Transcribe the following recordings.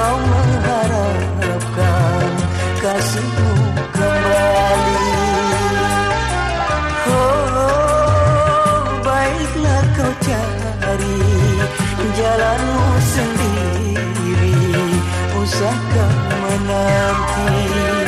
kau mengharapkan kasihmu kembali. Oh, baiklah kau cari jalanmu sendiri. Usah kau menantikan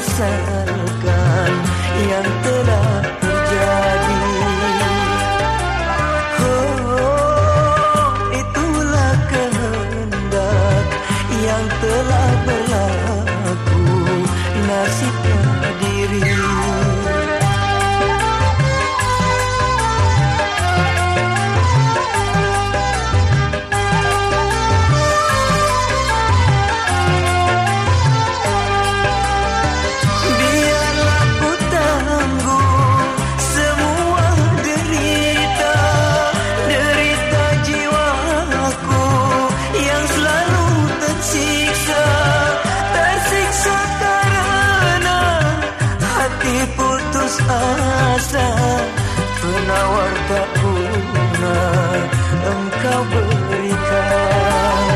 menyelesaikan yang telah terjadi. Oh, itulah kehendak yang telah berlaku asa penawar tak guna engkau berikan.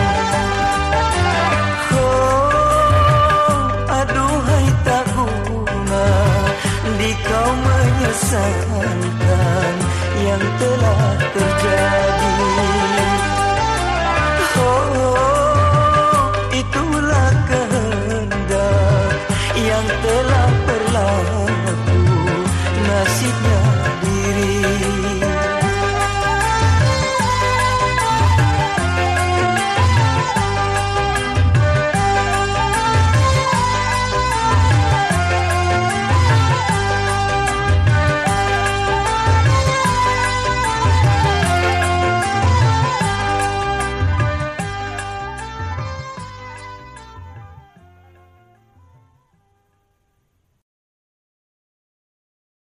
Oh aduhai tak guna di kau menyesalkan yang telah terjadi